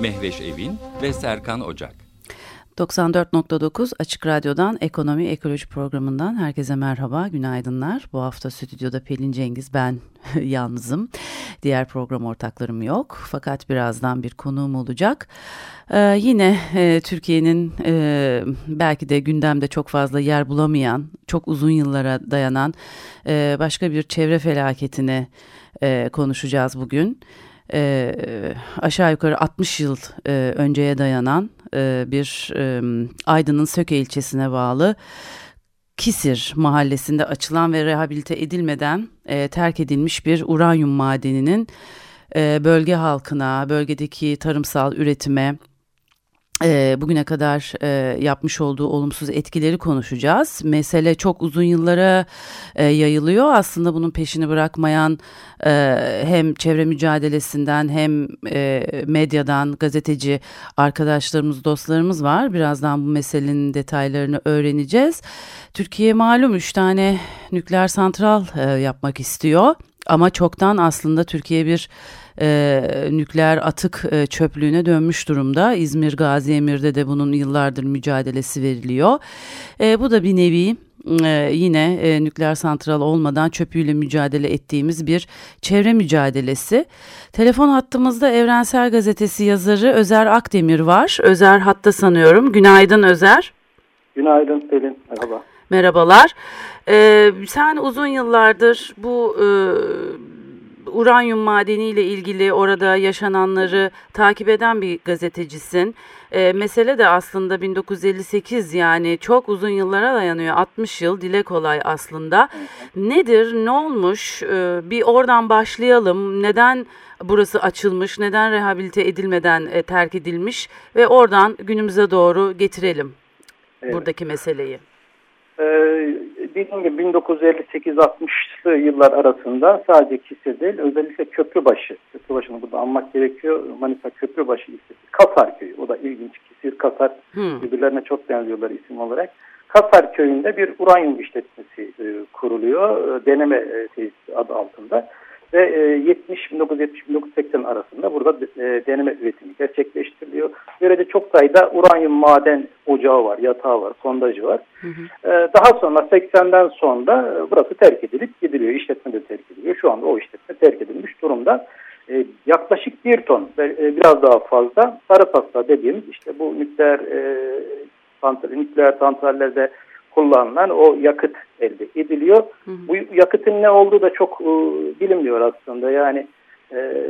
Mehveş Evin ve Serkan Ocak. 94.9 Açık Radyo'dan Ekonomi Ekoloji Programı'ndan herkese merhaba, günaydınlar. Bu hafta stüdyoda Pelin Cengiz, ben yalnızım. Diğer program ortaklarım yok. Fakat birazdan bir konuğum olacak. Ee, yine e, Türkiye'nin e, belki de gündemde çok fazla yer bulamayan, çok uzun yıllara dayanan e, başka bir çevre felaketini e, konuşacağız bugün. E, aşağı yukarı 60 yıl e, önceye dayanan e, bir e, Aydın'ın Söke ilçesine bağlı Kisir mahallesinde açılan ve rehabilite edilmeden e, terk edilmiş bir uranyum madeninin e, bölge halkına, bölgedeki tarımsal üretime, e, bugüne kadar e, yapmış olduğu olumsuz etkileri konuşacağız. Mesele çok uzun yıllara e, yayılıyor. Aslında bunun peşini bırakmayan e, hem çevre mücadelesinden hem e, medyadan gazeteci arkadaşlarımız, dostlarımız var. Birazdan bu meselenin detaylarını öğreneceğiz. Türkiye malum üç tane nükleer santral e, yapmak istiyor. Ama çoktan aslında Türkiye bir e, nükleer atık e, çöplüğüne dönmüş durumda. İzmir Gazi Emir'de de bunun yıllardır mücadelesi veriliyor. E, bu da bir nevi e, yine e, nükleer santral olmadan çöpüyle mücadele ettiğimiz bir çevre mücadelesi. Telefon hattımızda Evrensel Gazetesi yazarı Özer Akdemir var. Özer hatta sanıyorum. Günaydın Özer. Günaydın Pelin. Merhaba. Merhabalar. Ee, sen uzun yıllardır bu e, uranyum madeniyle ilgili orada yaşananları takip eden bir gazetecisin. E, mesele de aslında 1958 yani çok uzun yıllara dayanıyor. 60 yıl dile kolay aslında. Nedir, ne olmuş? E, bir oradan başlayalım. Neden burası açılmış, neden rehabilite edilmeden e, terk edilmiş ve oradan günümüze doğru getirelim evet. buradaki meseleyi. Ee, dediğim gibi 1958-60'lı yıllar arasında sadece Kisir değil özellikle Köprübaşı, Köprübaşı'nı burada anmak gerekiyor. Manisa Köprübaşı ilçesi, Kasar Köyü. O da ilginç. Kisir, Kasar hmm. birbirlerine çok benziyorlar isim olarak. Kasar Köyü'nde bir uranyum işletmesi e, kuruluyor. E, deneme e, tesisi adı altında ve 70 1970-1980 arasında burada e, deneme üretimi gerçekleştiriliyor. Böylece çok sayıda uranyum maden ocağı var, yatağı var, sondajı var. Hı hı. E, daha sonra 80'den sonra e, burası terk edilip gidiliyor. İşletme de terk ediliyor. Şu anda o işletme terk edilmiş durumda. yaklaşık bir ton biraz daha fazla sarı pasta dediğimiz işte bu nükleer santral, nükleer santrallerde kullanılan o yakıt elde ediliyor. Hı hı. Bu yakıtın ne olduğu da çok e, bilinmiyor aslında. Yani e,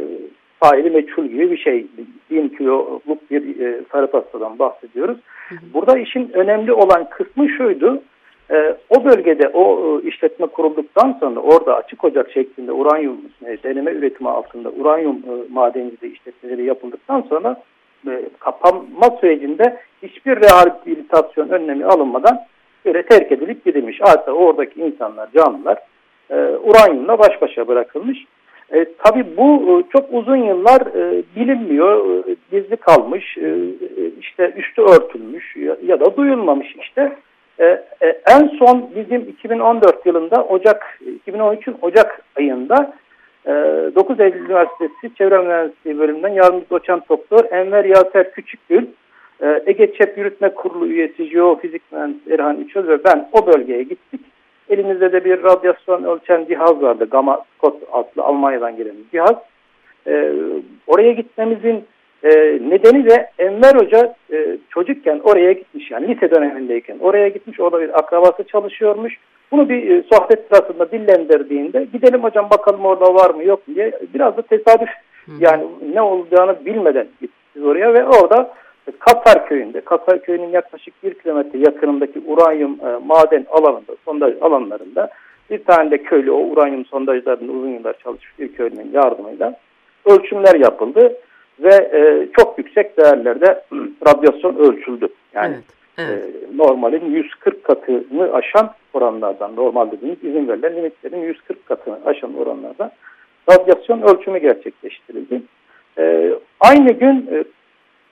faili meçhul gibi bir şey. Bin kiloluk bir e, sarı pastadan bahsediyoruz. Hı hı. Burada işin önemli olan kısmı şuydu. E, o bölgede o e, işletme kurulduktan sonra orada açık ocak şeklinde uranyum e, deneme üretimi altında uranyum e, madenciliği işletmeleri yapıldıktan sonra e, kapanma sürecinde hiçbir rehabilitasyon önlemi alınmadan böyle terk edilip gidilmiş. Hatta oradaki insanlar, canlılar e, uranyumla baş başa bırakılmış. E, tabii bu e, çok uzun yıllar e, bilinmiyor, e, gizli kalmış, e, işte üstü örtülmüş ya, ya da duyulmamış işte. E, e, en son bizim 2014 yılında Ocak, 2013'ün Ocak ayında e, 9 Eylül Üniversitesi Çevre Mühendisliği bölümünden yardımcı doçent doktor Enver Yaser Küçükgül ee, Ege Çep Yürütme Kurulu üyesi Jeofizik Mühendisi Erhan Üçöz ve ben o bölgeye gittik. Elimizde de bir radyasyon ölçen cihaz vardı. Gamma Scott adlı Almanya'dan gelen bir cihaz. Ee, oraya gitmemizin e, nedeni de Enver Hoca e, çocukken oraya gitmiş. Yani lise dönemindeyken oraya gitmiş. Orada bir akrabası çalışıyormuş. Bunu bir e, sohbet sırasında dillendirdiğinde gidelim hocam bakalım orada var mı yok mu diye biraz da tesadüf yani ne olacağını bilmeden gittik oraya ve orada Katar köyünde, Katar köyünün yaklaşık bir kilometre yakınındaki uranyum e, maden alanında, sondaj alanlarında bir tane de köylü o uranyum sondajlarında uzun yıllar çalışmış bir köylünün yardımıyla ölçümler yapıldı. ve e, çok yüksek değerlerde radyasyon ölçüldü. Yani evet, evet. E, normalin 140 katını aşan oranlardan, normal dediğimiz izin verilen limitlerin 140 katını aşan oranlardan radyasyon ölçümü gerçekleştirildi. E, aynı gün e,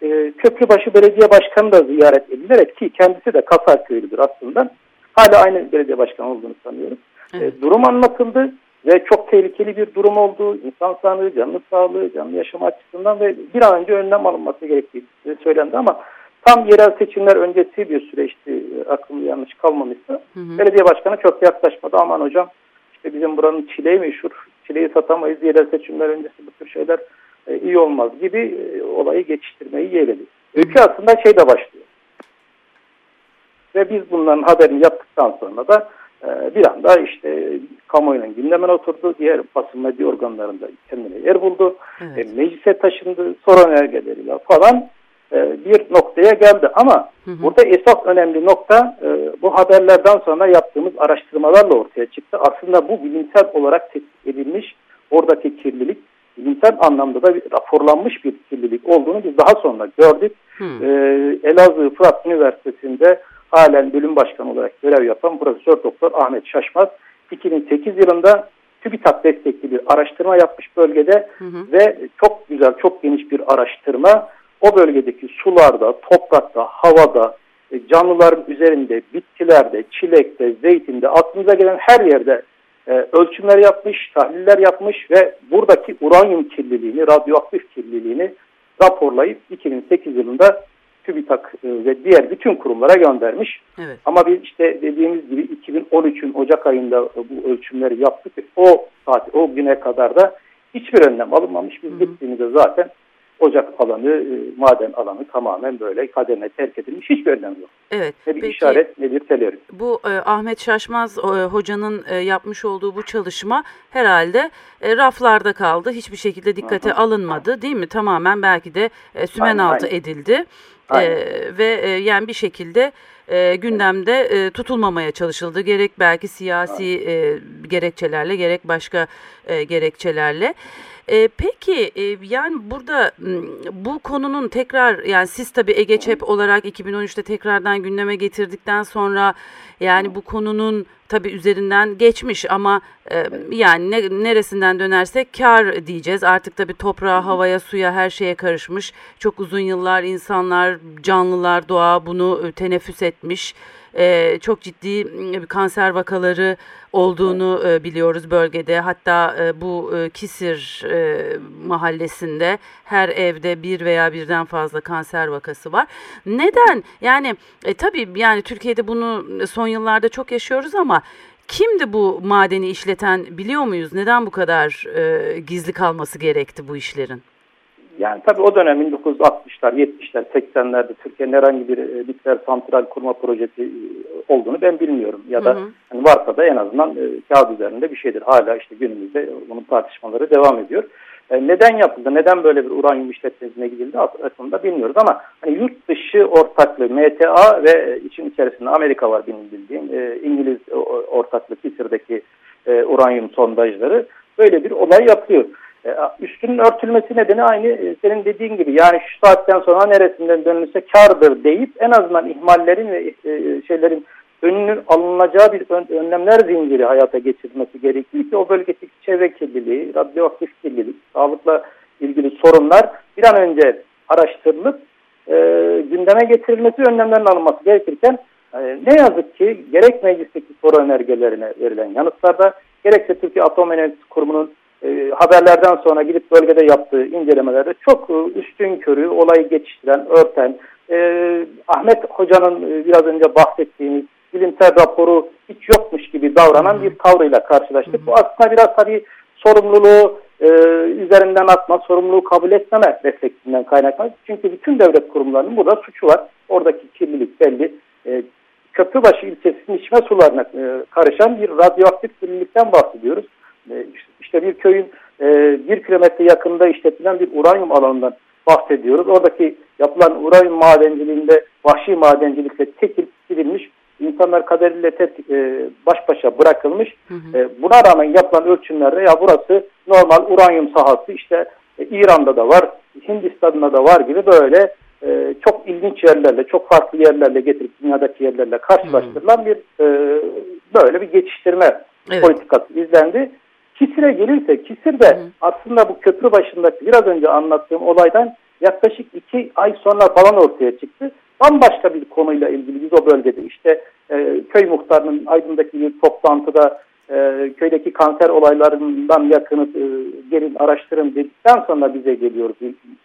e, Köprübaşı Belediye Başkanı da ziyaret edilerek ki kendisi de Kasar köylüdür aslında. Hala aynı belediye başkanı olduğunu sanıyorum. E, evet. E, durum anlatıldı ve çok tehlikeli bir durum olduğu, insan sağlığı, canlı sağlığı, canlı yaşam açısından ve bir an önce önlem alınması gerektiği söylendi ama tam yerel seçimler öncesi bir süreçti e, aklım yanlış kalmamışsa. Hı hı. Belediye başkanı çok yaklaşmadı aman hocam işte bizim buranın çileği meşhur, çileği satamayız yerel seçimler öncesi bu tür şeyler e, iyi olmaz gibi e, olayı geçiştirmeyi yeğledi. Öykü aslında şeyde başlıyor. Ve biz bunların haberini yaptıktan sonra da e, bir anda işte kamuoyunun gündemine oturdu. Diğer basın medya organlarında kendine yer buldu. Evet. E, meclise taşındı. Soru önergeleriyle falan e, bir noktaya geldi. Ama hı hı. burada esas önemli nokta bu haberlerden sonra yaptığımız araştırmalarla ortaya çıktı. Aslında bu bilimsel olarak tespit edilmiş oradaki kirlilik bilimsel anlamda da bir, raporlanmış bir kirlilik olduğunu biz daha sonra gördük. Hmm. Ee, Elazığ Fırat Üniversitesi'nde halen bölüm başkanı olarak görev yapan Profesör Doktor Ahmet Şaşmaz 2008 yılında TÜBİTAK destekli bir araştırma yapmış bölgede hı ve çok güzel, çok geniş bir araştırma o bölgedeki sularda, toprakta, havada, e, canlıların üzerinde, bitkilerde, çilekte, zeytinde, aklınıza gelen her yerde e, ölçümler yapmış, tahliller yapmış ve buradaki uranyum kirliliğini, radyoaktif kirliliğini raporlayıp 2008 yılında TÜBİTAK e, ve diğer bütün kurumlara göndermiş. Evet. Ama biz işte dediğimiz gibi 2013'ün Ocak ayında bu ölçümleri yaptık. O saat, o güne kadar da hiçbir önlem alınmamış. Biz Hı -hı. gittiğimizde zaten ocak alanı, e, maden alanı tamamen böyle kaderine terk edilmiş. Hiçbir önlem yok. Evet. Ne bir Peki, işaret ne bir teleri. Bu e, Ahmet Şaşmaz e, hocanın e, yapmış olduğu bu çalışma herhalde e, raflarda kaldı. Hiçbir şekilde dikkate Hı -hı. alınmadı değil mi? Tamamen belki de e, sümen aynen, altı aynen. edildi. E, ve e, yani bir şekilde e, gündemde e, tutulmamaya çalışıldı. Gerek belki siyasi e, gerekçelerle gerek başka e, gerekçelerle. E, peki e, yani burada bu konunun tekrar yani siz tabii Ege Çep olarak 2013'te tekrardan gündeme getirdikten sonra yani bu konunun tabii üzerinden geçmiş ama e, yani ne, neresinden dönersek kar diyeceğiz. Artık tabii toprağa, havaya, suya her şeye karışmış. Çok uzun yıllar insanlar, canlılar, doğa bunu e, teneffüs etmiş e, çok ciddi e, kanser vakaları olduğunu e, biliyoruz bölgede. Hatta e, bu e, Kisir e, mahallesinde her evde bir veya birden fazla kanser vakası var. Neden? Yani e, tabii yani Türkiye'de bunu son yıllarda çok yaşıyoruz ama Kimdi bu madeni işleten biliyor muyuz? Neden bu kadar e, gizli kalması gerekti bu işlerin? Yani tabii o dönem 1960'lar, 70'ler, 80'lerde Türkiye'nin herhangi bir e, nükleer santral kurma projesi e, olduğunu ben bilmiyorum. Ya da hı hı. Hani varsa da en azından e, kağıt üzerinde bir şeydir. Hala işte günümüzde bunun tartışmaları devam ediyor. E, neden yapıldı, neden böyle bir uranyum işletmesine gidildi aslında bilmiyoruz ama hani yurt dışı ortaklığı MTA ve için içerisinde Amerika var benim bildiğim. E, İngiliz ortaklığı Kisir'deki e, uranyum sondajları böyle bir olay yapıyor. E, üstünün örtülmesi nedeni aynı e, senin dediğin gibi yani şu saatten sonra neresinden dönülse kardır deyip en azından ihmallerin ve e, şeylerin önünün alınacağı bir önlemler zinciri hayata geçirilmesi gerekiyor ki o bölgedeki çevre kirliliği, radyoaktif kirlilik, sağlıkla ilgili sorunlar bir an önce araştırılıp e, gündeme getirilmesi önlemlerin alınması gerekirken e, ne yazık ki gerek meclisteki soru önergelerine verilen yanıtlarda gerekse Türkiye Atom Enerjisi Kurumu'nun e, haberlerden sonra gidip bölgede yaptığı incelemelerde çok e, üstün körü olayı geçiştiren, örten, e, Ahmet Hoca'nın e, biraz önce bahsettiğimiz bilimsel raporu hiç yokmuş gibi davranan bir tavrıyla karşılaştık. Bu aslında biraz tabii sorumluluğu e, üzerinden atma, sorumluluğu kabul etmeme refleksinden kaynaklanır. Çünkü bütün devlet kurumlarının burada suçu var. Oradaki kirlilik belli. E, Köprübaşı ilçesinin içme sularına e, karışan bir radyoaktif kirlilikten bahsediyoruz. İşte bir köyün e, bir kilometre yakında işletilen bir uranyum alanından bahsediyoruz. Oradaki yapılan uranyum madenciliğinde vahşi madencilikle tekil gidilmiş insanlar kaderiyle tet, e, baş başa bırakılmış. Hı hı. E, buna rağmen yapılan ölçümlerde ya burası normal uranyum sahası işte e, İran'da da var, Hindistan'da da var gibi böyle e, çok ilginç yerlerle, çok farklı yerlerle getirip dünyadaki yerlerle karşılaştırılan hmm. bir e, böyle bir geçiştirme evet. politikası izlendi. Kisir'e gelirse Kisir de aslında bu köprü başındaki biraz önce anlattığım olaydan yaklaşık iki ay sonra falan ortaya çıktı. Bambaşka bir konuyla ilgili biz o bölgede işte e, köy muhtarının Aydın'daki bir toplantıda e, köydeki kanser olaylarından yakını e, gelin araştırın dedikten sonra bize geliyor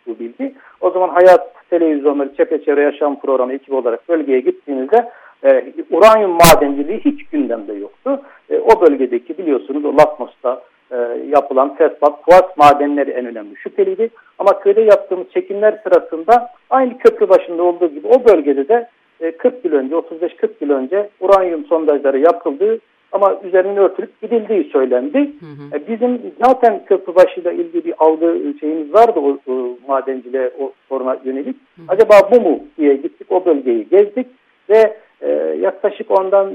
bu bilgi. O zaman Hayat Televizyonları Çepeçevre Yaşam Programı ekibi olarak bölgeye gittiğinizde e, uranyum madenciliği hiç gündemde yoktu. E, o bölgedeki biliyorsunuz o Latmos'ta e, yapılan fesbat, kuars madenleri en önemli şüpheliydi. Ama köyde yaptığımız çekimler sırasında aynı köprü başında olduğu gibi o bölgede de e, 40 yıl önce, 35-40 yıl önce uranyum sondajları yapıldığı ama üzerinin örtülüp gidildiği söylendi. Hı hı. E, bizim zaten köprübaşıyla ilgili bir algı şeyimiz vardı o, o madenciliğe o soruna yönelik. Hı hı. Acaba bu mu diye gittik o bölgeyi gezdik ve e, yaklaşık ondan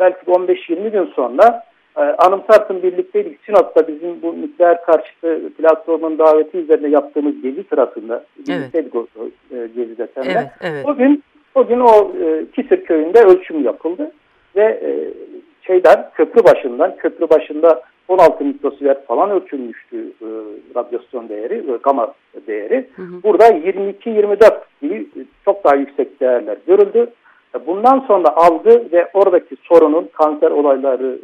belki 15-20 gün sonra e, Anımsarsın birlikteydik. Sinop'ta bizim bu nükleer karşıtı platformun daveti üzerine yaptığımız gezi sırasında birlikteydik evet. o e, gezide seninle. Evet, evet. O gün, o gün o e, Kisir köyünde ölçüm yapıldı ve e, şeyden köprü başından köprü başında 16 mikrosievert falan ölçülmüştü e, radyasyon değeri, e, gama değeri. Hı hı. Burada 22-24 gibi çok daha yüksek değerler görüldü. E, bundan sonra algı ve oradaki sorunun kanser olayları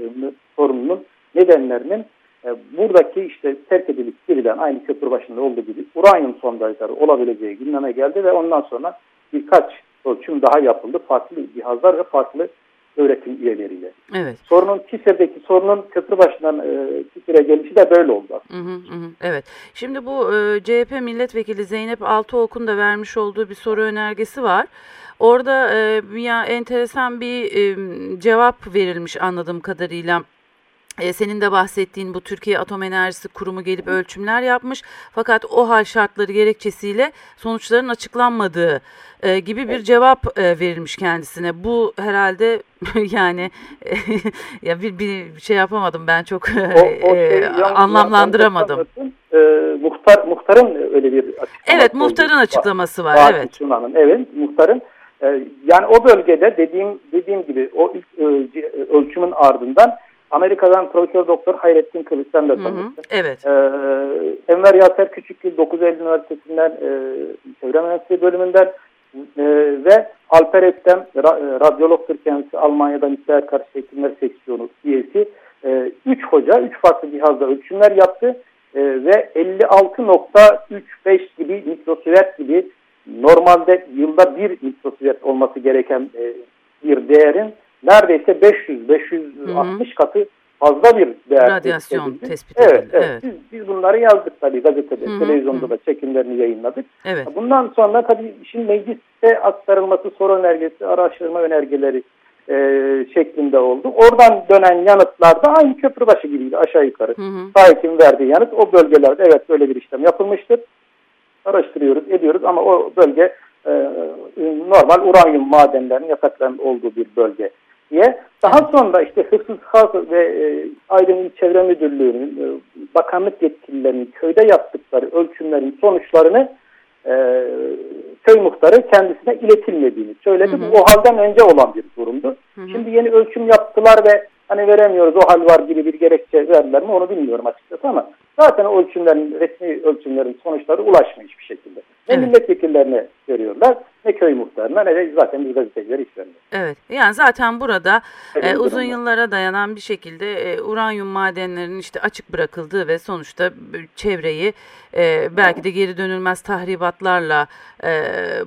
sorununun nedenlerinin e, buradaki işte terk edilip girilen aynı köprü başında olduğu gibi uranyum sondajları olabileceği gündeme geldi ve ondan sonra birkaç ölçüm daha yapıldı. Farklı cihazlar ve farklı öğretim üyeleriyle. Evet. Sorunun TİSE'deki sorunun köprü başından e, TİSE'ye gelişi de böyle oldu. Hı hı hı. Evet. Şimdi bu e, CHP milletvekili Zeynep Altıok'un da vermiş olduğu bir soru önergesi var. Orada e, ya enteresan bir e, cevap verilmiş anladığım kadarıyla. E, senin de bahsettiğin bu Türkiye Atom Enerjisi Kurumu gelip ölçümler yapmış. Fakat o hal şartları gerekçesiyle sonuçların açıklanmadığı e, gibi bir cevap e, verilmiş kendisine. Bu herhalde yani ya bir, bir şey yapamadım ben çok o, o şey, anlamlandıramadım. E, muhtar muhtarın öyle bir açıklaması. Evet, muhtarın açıklaması var. var evet. Evet, muhtarın e, yani o bölgede dediğim dediğim gibi o ilk e, ölçümün ardından Amerika'dan Profesör Doktor Hayrettin Kılıç'tan da tanıştım. Evet. Ee, Enver Yaser Küçükgül 9 Eylül Üniversitesi'nden e, Çevre Mühendisliği bölümünden e, ve Alper Ettem ra, e, radyologtur kendisi Almanya'da nükleer karşı hekimler seksiyonu üyesi. E, üç hoca, üç farklı cihazda ölçümler yaptı e, ve 56.35 gibi mikrosievert gibi normalde yılda bir mikrosievert olması gereken e, bir değerin neredeyse 500 560 katı fazla bir değer radyasyon tespit edildi. Evet, evet. evet. Biz, biz bunları yazdık tabii gazetede, Hı-hı. televizyonda da çekimlerini yayınladık. Evet. Bundan sonra tabii şimdi mecliste aktarılması soru önergesi, araştırma önergeleri e, şeklinde oldu. Oradan dönen yanıtlar da aynı köprübaşı gibiydi aşağı yukarı. Sahikim verdiği yanıt o bölgelerde evet böyle bir işlem yapılmıştır. Araştırıyoruz, ediyoruz ama o bölge e, normal uranyum madenlerinin yataklarının olduğu bir bölge diye. Daha sonra işte hırsız hak ve e, Aydın İl Çevre Müdürlüğü'nün, e, bakanlık yetkililerinin köyde yaptıkları ölçümlerin sonuçlarını e, köy muhtarı kendisine iletilmediğini söyledi. Hı hı. Bu o halden önce olan bir durumdu. Hı hı. Şimdi yeni ölçüm yaptılar ve hani veremiyoruz o hal var gibi bir gerekçe verdiler mi onu bilmiyorum açıkçası ama zaten ölçümlerin, resmi ölçümlerin sonuçları ulaşmıyor hiçbir şekilde. Ne evet. milletvekillerine veriyorlar ne köy muhtarına ne de zaten biz gazeteciler hiç vermiyor. Evet yani zaten burada e, uzun yıllara dayanan bir şekilde e, uranyum madenlerinin işte açık bırakıldığı ve sonuçta çevreyi e, belki de geri dönülmez tahribatlarla e,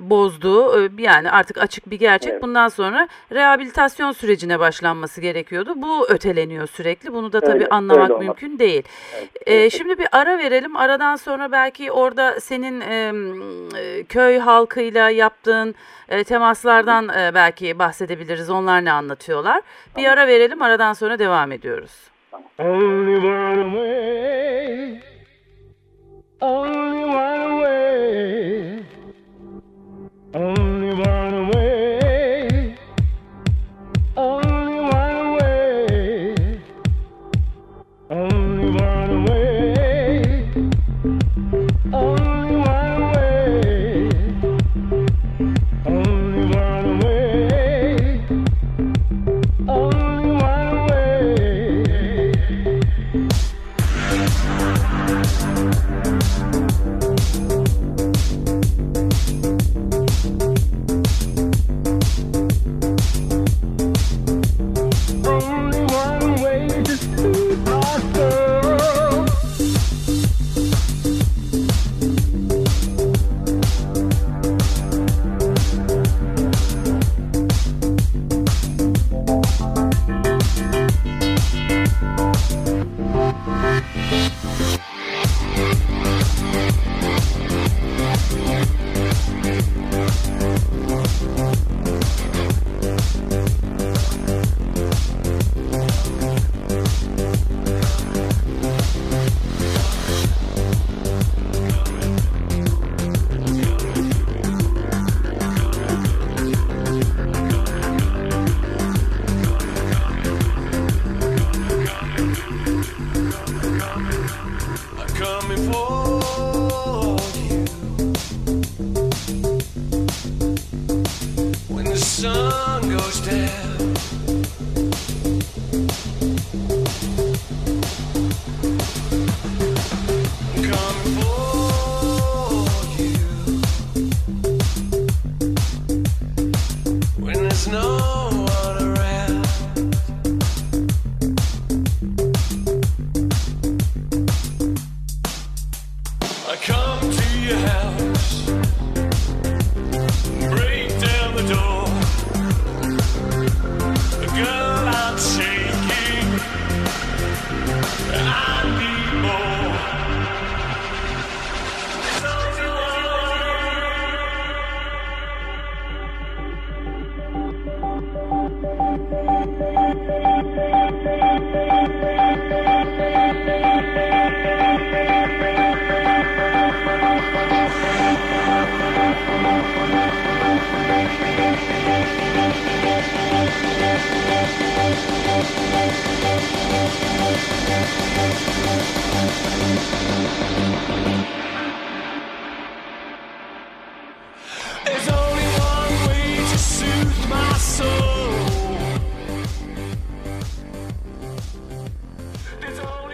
bozduğu e, yani artık açık bir gerçek. Evet. Bundan sonra rehabilitasyon sürecine başlanması gerekiyordu. Bu öteleniyor sürekli. Bunu da tabii öyle, anlamak öyle mümkün değil. Evet, e, şimdi bir ara verelim. Aradan sonra belki orada senin e, köy halkıyla yaptığın e, temaslardan e, belki bahsedebiliriz. Onlar ne anlatıyorlar? Bir ara verelim. Aradan sonra devam ediyoruz. Only one way, only one way, only one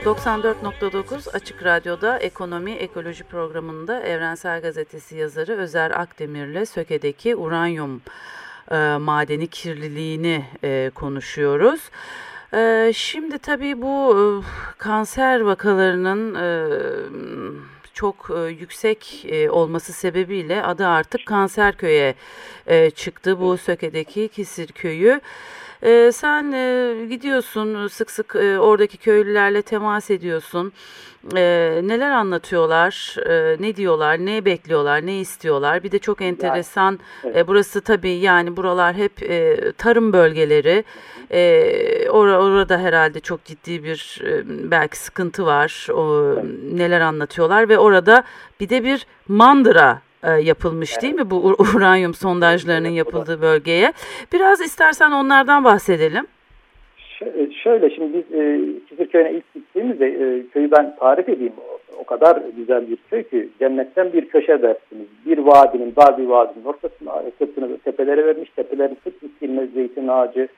94.9 Açık Radyo'da Ekonomi Ekoloji programında Evrensel Gazetesi yazarı Özer Akdemir'le Söke'deki uranyum e, madeni kirliliğini e, konuşuyoruz. E, şimdi tabii bu e, kanser vakalarının e, çok e, yüksek e, olması sebebiyle adı artık Kanserköy'e e, çıktı. Bu Söke'deki Kisir Köyü. E, sen e, gidiyorsun sık sık e, oradaki köylülerle temas ediyorsun. E, neler anlatıyorlar, e, ne diyorlar, ne bekliyorlar, ne istiyorlar. Bir de çok enteresan, yani, evet. e, burası tabii yani buralar hep e, tarım bölgeleri. E, or orada herhalde çok ciddi bir e, belki sıkıntı var. O, evet. Neler anlatıyorlar ve orada bir de bir mandıra e, yapılmış evet. değil mi bu uranyum sondajlarının yapıldığı bölgeye? Biraz istersen onlardan bahsedelim. Ş şöyle şimdi biz e, Kizirköy'üne ilk gittiğimizde e, köyü ben tarif edeyim. O, o kadar güzel bir köy ki cennetten bir köşe dersiniz. Bir vadinin, dar bir vadinin ortasına sırtını tepelere vermiş. Tepelerin dikilme zeytin ağacı,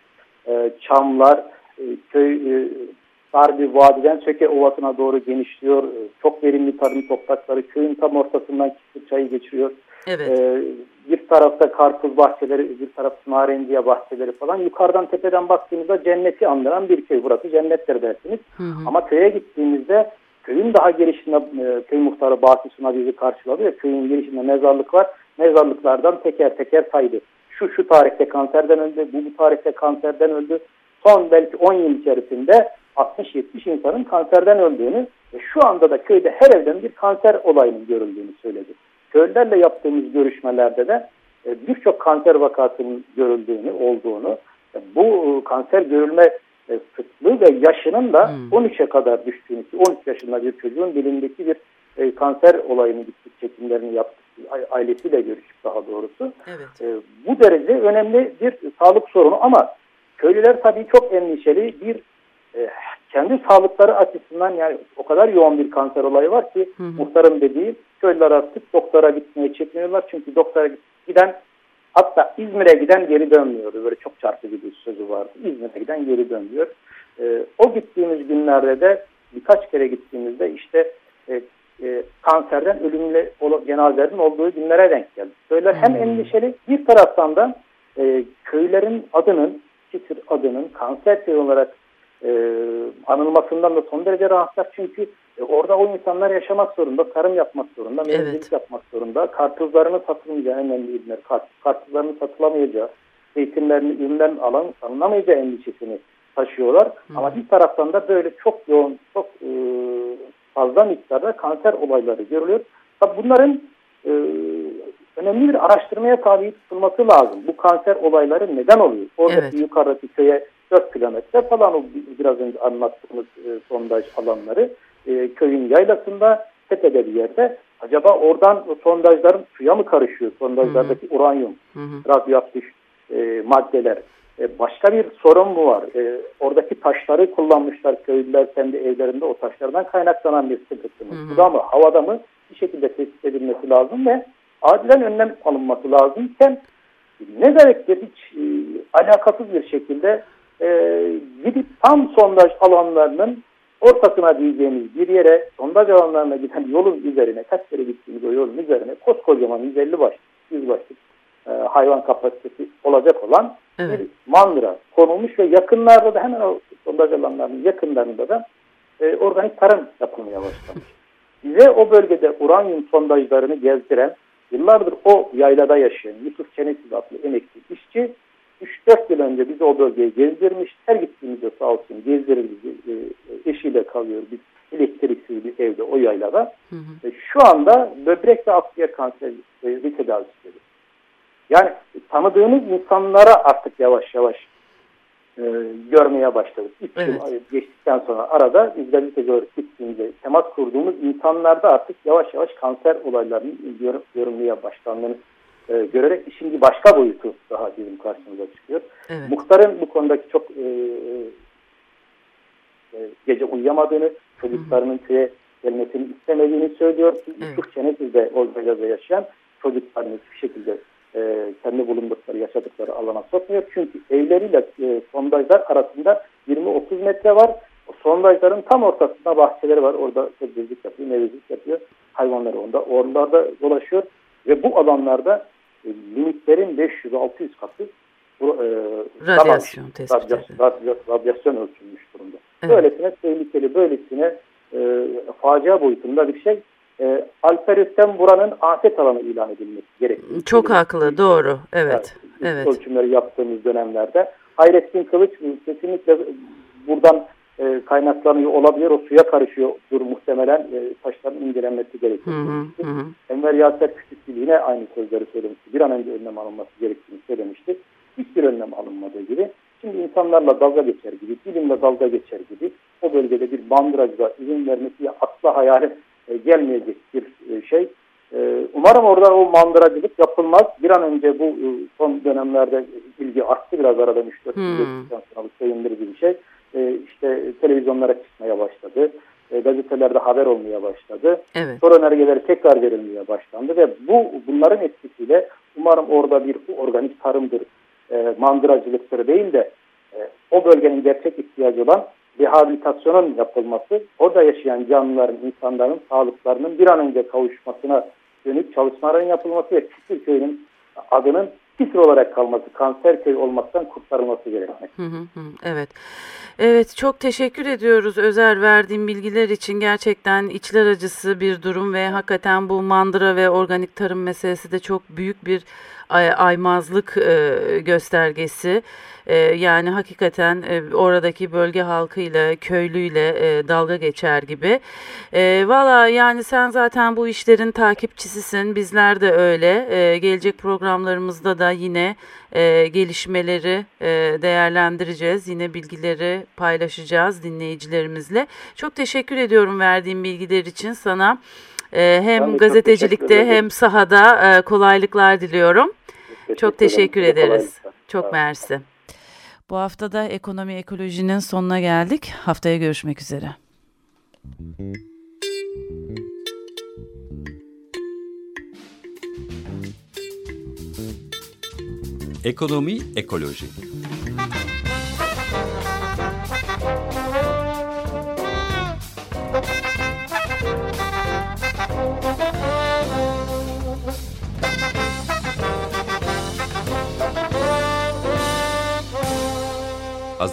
e, çamlar, e, köy e, dar bir vadiden Söke Ovası'na doğru genişliyor. Ee, çok verimli tarım toprakları köyün tam ortasından Kisir çayı geçiriyor. Evet. Ee, bir tarafta karpuz bahçeleri, bir tarafta narenciye bahçeleri falan. Yukarıdan tepeden baktığımızda cenneti andıran bir köy. Burası cennettir dersiniz. Hı hı. Ama köye gittiğimizde köyün daha girişinde e, köy muhtarı Bahsi Suna bizi karşıladı ve köyün girişinde mezarlık var. Mezarlıklardan teker teker saydı. Şu şu tarihte kanserden öldü, bu bu tarihte kanserden öldü. Son belki 10 yıl içerisinde 60-70 insanın kanserden öldüğünü ve şu anda da köyde her evden bir kanser olayının görüldüğünü söyledi. Köylerle yaptığımız görüşmelerde de e, birçok kanser vakasının görüldüğünü, olduğunu, e, bu e, kanser görülme sıklığı ve yaşının da hmm. 13'e kadar düştüğünü, 13 yaşında bir çocuğun dilindeki bir kanser olayını gittik çekimlerini yaptık. Ailesiyle görüştük daha doğrusu. Evet. Bu derece önemli bir sağlık sorunu ama köylüler tabii çok endişeli bir e, kendi sağlıkları açısından yani o kadar yoğun bir kanser olayı var ki hı hı. muhtarın dediği köylüler artık doktora gitmeye çekiniyorlar. Çünkü doktora giden Hatta İzmir'e giden geri dönmüyor. Böyle çok çarpıcı bir sözü vardı. İzmir'e giden geri dönmüyor. E, o gittiğimiz günlerde de birkaç kere gittiğimizde işte e, e, kanserden ölümle cenazelerin olduğu günlere denk geldi. Böyle hem hmm. endişeli bir taraftan da e, köylerin adının, Çitir adının kanser köyü olarak e, anılmasından da son derece rahatlar. Çünkü e, orada o insanlar yaşamak zorunda, tarım yapmak zorunda, mevzilik evet. yapmak zorunda. Kartuzlarını satılmayacağı önemli ürünler, kart, kartuzlarını satılamayacağı, zeytinlerini, ürünlerin alan, alınamayacağı endişesini taşıyorlar. Hı. Ama bir taraftan da böyle çok yoğun, çok e, fazla miktarda kanser olayları görülüyor. Tabi bunların e, önemli bir araştırmaya tabi tutulması lazım. Bu kanser olayları neden oluyor? Oradaki evet. yukarıdaki köye 4 kilometre falan o biraz önce anlattığımız e, sondaj alanları e, köyün yaylasında tepede bir yerde. Acaba oradan sondajların suya mı karışıyor? Sondajlardaki hı hı. uranyum, hı hı. radyoaktif e, maddeler. E, başka bir sorun mu var? E, oradaki taşları kullanmışlar köylüler kendi evlerinde o taşlardan kaynaklanan bir sıkıntı mı? Suda mı, havada mı bir şekilde tespit edilmesi lazım ve acilen önlem alınması lazımken ne ki hiç e, alakasız bir şekilde e, gidip tam sondaj alanlarının ortasına diyeceğimiz bir yere sondaj alanlarına giden yolun üzerine kaç kere gittiğimiz o yolun üzerine koskocaman 150 başlık, 100 başlık e, hayvan kapasitesi olacak olan evet. bir mandıra konulmuş ve yakınlarda da hemen o sondaj alanlarının yakınlarında da e, organik tarım yapılmaya başlamış. Bize o bölgede uranyum sondajlarını gezdiren, yıllardır o yaylada yaşayan Yusuf Çenesiz adlı emekli işçi 3-4 yıl önce bizi o bölgeye gezdirmiş. Her gittiğimizde sağ olsun gezdirir bizi. E, eşiyle kalıyor. Biz elektriksiz bir evde o yaylada. Hı hı. E, şu anda böbrek ve akciğer kanseri tedavisi veriyor. Yani tanıdığımız insanlara artık yavaş yavaş e, görmeye başladık. İlk evet. yıl geçtikten sonra arada izlerlikle gördük gittiğimizde temas kurduğumuz insanlarda artık yavaş yavaş kanser olaylarının gör, görünmeye başlandığını e, görerek şimdi başka boyutu daha bizim karşımıza çıkıyor. Evet. Muhtarın bu konudaki çok e, e, gece uyuyamadığını, çocuklarının köye gelmesini istemediğini söylüyor. Evet. Yusuf Çenesi'de Ozbeyaz'da yaşayan çocuklarını bir şekilde e, kendi bulundukları, yaşadıkları alana sokmuyor. Çünkü evleriyle e, sondajlar arasında 20-30 metre var. O sondajların tam ortasında bahçeleri var. Orada sebzecilik yapıyor, meyvecilik yapıyor. Hayvanları onda. Oralarda dolaşıyor. Ve bu alanlarda limitlerin 500-600 katı e, radyasyon tespit radyasyon, radyasyon, radyasyon ölçülmüş durumda. Evet. Böylesine tehlikeli, böylesine e, facia boyutunda bir şey e, Alper buranın afet alanı ilan edilmesi gerekiyor. Çok haklı, doğru. Evet. Yani, evet. Ölçümleri yaptığımız dönemlerde. Hayrettin Kılıç kesinlikle buradan e, kaynaklanıyor olabilir. O suya karışıyordur muhtemelen. E, taşların incelenmesi gerekiyor. Hı hı, hı. Enver Yaser Küçük yine aynı sözleri söylemişti. Bir an önce önlem alınması gerektiğini söylemişti. Hiçbir önlem alınmadığı gibi. Şimdi insanlarla dalga geçer gibi, bilimle dalga geçer gibi o bölgede bir bandıracıda izin vermesi ya akla hayale e, gelmeyecek bir e, şey. E, umarım orada o mandıracılık yapılmaz. Bir an önce bu son dönemlerde ilgi arttı biraz arada 3-4 hmm. sonra bu sevindirici bir şey. İşte televizyonlara çıkmaya başladı. Gazetelerde haber olmaya başladı. Evet. Sonra önergeleri tekrar verilmeye başlandı ve bu bunların etkisiyle umarım orada bir organik tarımdır, mandıracılıktır değil de o bölgenin gerçek ihtiyacı olan rehabilitasyonun yapılması, orada yaşayan canlıların, insanların sağlıklarının bir an önce kavuşmasına dönük çalışmaların yapılması ve Çiftli Köyü'nün adının Çiftli olarak kalması, kanser köy olmaktan kurtarılması gerekmek. Evet. Evet çok teşekkür ediyoruz Özer verdiğim bilgiler için gerçekten içler acısı bir durum ve hakikaten bu mandıra ve organik tarım meselesi de çok büyük bir aymazlık e, göstergesi. E, yani hakikaten e, oradaki bölge halkıyla, köylüyle dalga geçer gibi. Valla yani sen zaten bu işlerin takipçisisin. Bizler de öyle. Gelecek programlarımızda da yine gelişmeleri değerlendireceğiz. Yine bilgileri paylaşacağız dinleyicilerimizle. Çok teşekkür ediyorum verdiğim bilgiler için sana. Hem gazetecilikte hem sahada kolaylıklar diliyorum. Teşekkür çok teşekkür ederiz. Çok mersi. Bu haftada ekonomi ekolojinin sonuna geldik. Haftaya görüşmek üzere. Ekonomi Ekoloji